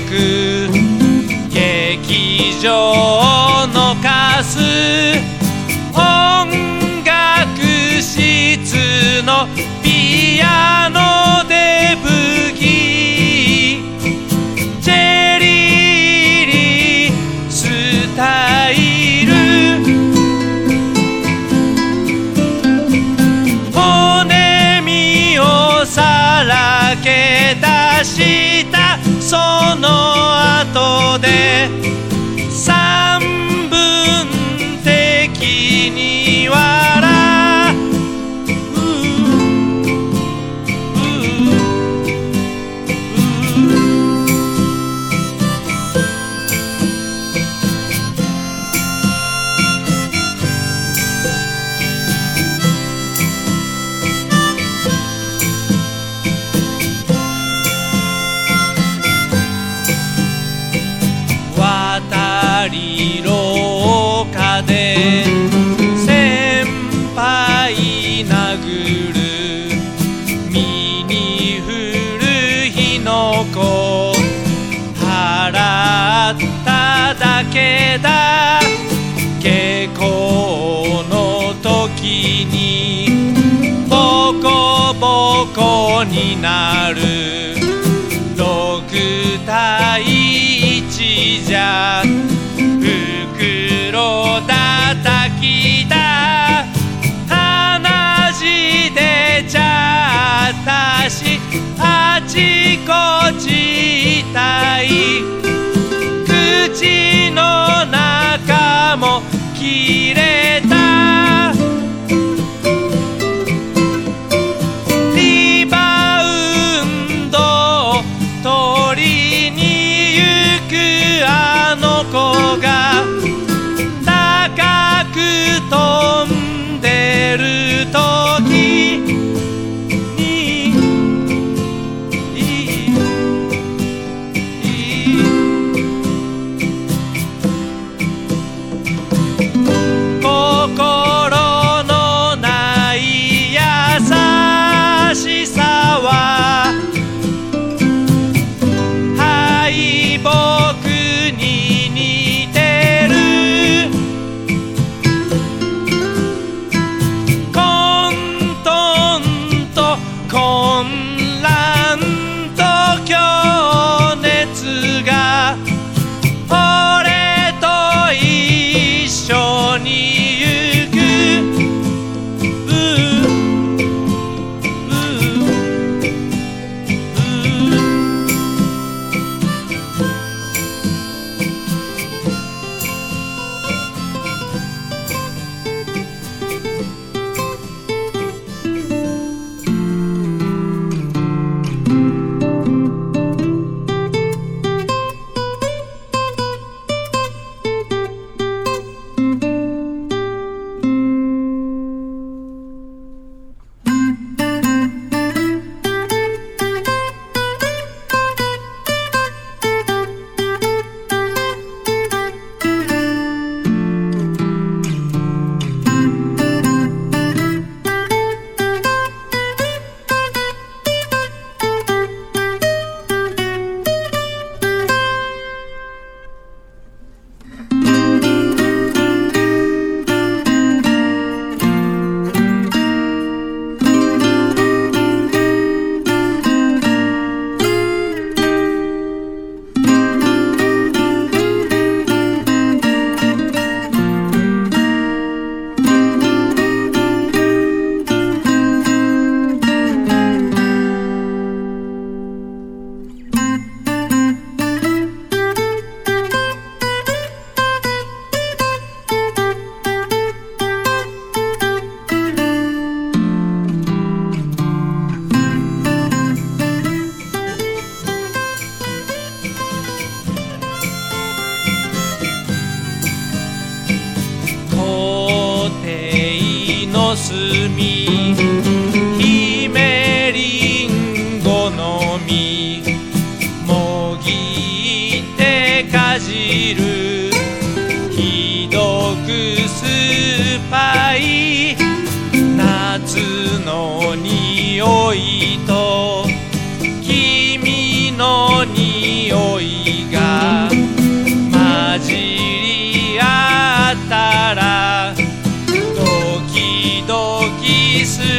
く劇場のカス音楽室のピアノの後で時にボコボコになる。6対ちじゃ袋叩きだ。話出ちゃったしあちこち痛い。隅ひめりんごの実もぎってかじるひどく酸っぱい夏の匂いと pieces.